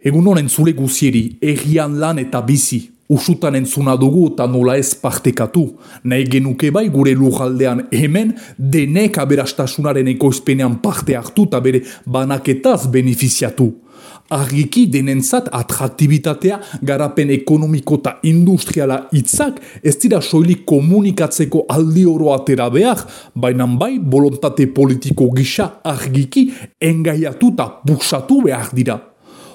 Egun honen zule guzieri, errian lan eta bizi. Usutan entzuna dugu eta nola ez partekatu. Nahi genuke bai gure lujaldean hemen denek aberastasunaren ekoizpenean parte hartu eta bere banaketaz benefiziatu. Argiki denentzat atraktibitatea garapen ekonomiko eta industriala hitzak ez dira soilik komunikatzeko aldi oro atera behar, baina bai bolontate politiko gisa argiki engaiatu eta buksatu behar dira.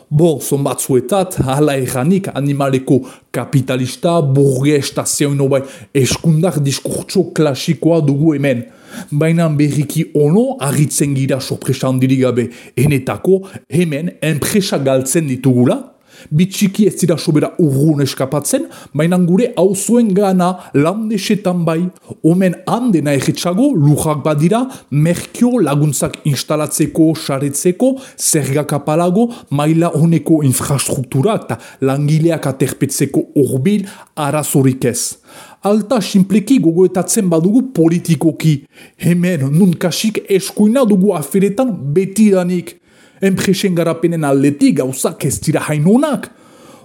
Bo, zon batzuetat, hala erranik animaleko kapitalista, burgesta, zeuno bai, eskundak diskurtso klasikoa dugu hemen. Baina berriki ono agitzen gira sorpresa handirik gabe. Enetako, hemen, enpresa galtzen ditugula, bitxiki ez dira sobera urrun eskapatzen, baina gure hauzuen gana landesetan bai. Omen handena egitsago, lujak badira, merkio laguntzak instalatzeko, saretzeko, zergak apalago, maila honeko infrastrukturak eta langileak aterpetzeko urbil arazorik ez. Alta simpleki gogoetatzen badugu politikoki. Hemen, nun kasik eskuina dugu aferetan betidanik enpresen garapenen aldetik gauzak ez dira hainonak.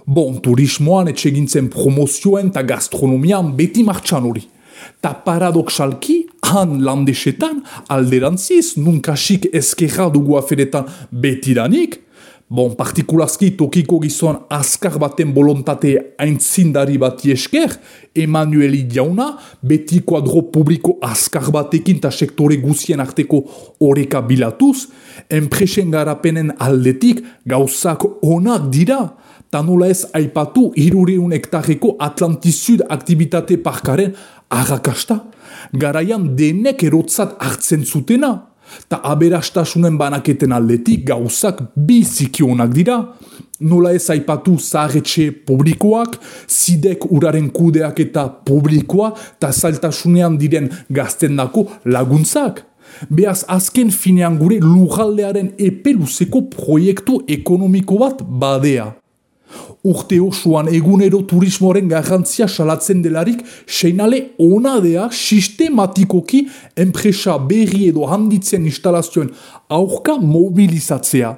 Bon, turismoan etxegintzen promozioen eta gastronomian beti martxan hori. Ta paradoxalki, han landesetan, alderantziz, nunkasik ezkerra dugu aferetan betidanik, Bon, partikulazki tokiko gizon askar baten bolontate aintzindari bati esker, Emanueli jauna, beti kuadro publiko askar batekin eta sektore guzien arteko horeka bilatuz, enpresen garapenen aldetik gauzak onak dira, ta nola ez aipatu irureun hektareko Atlantizud aktivitate parkaren arrakasta, garaian denek erotzat hartzen zutena, Ta aberastasunen banaketen aldetik gauzak bizikionak dira. Nola ez aipatu zahetxe publikoak, zidek uraren kudeak eta publikoa, eta zailtasunean diren gazten dako laguntzak. Beaz azken finean gure lujaldearen eperuzeko proiektu ekonomiko bat badea. Urte osoan egunero turismoaren garrantzia salatzen delarik, seinale onadea sistematikoki enpresa berri edo handitzen instalazioen aurka mobilizatzea.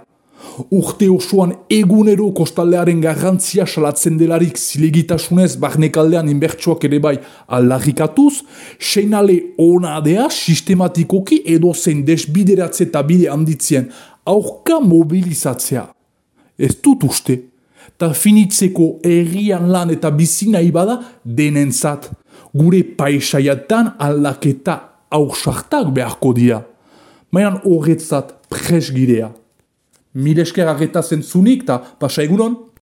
Urte osoan egunero kostaldearen garrantzia salatzen delarik zilegitasunez barnekaldean inbertsuak ere bai aldarrikatuz, seinale onadea sistematikoki edo zen desbideratze eta bide handitzen aurka mobilizatzea. Ez dut uste ta finitzeko errian lan eta bizina ibada denentzat. Gure paisaiatan aldaketa auxartak beharko dira. Mainan horretzat presgirea. Milesker arreta zentzunik eta pasa egunon?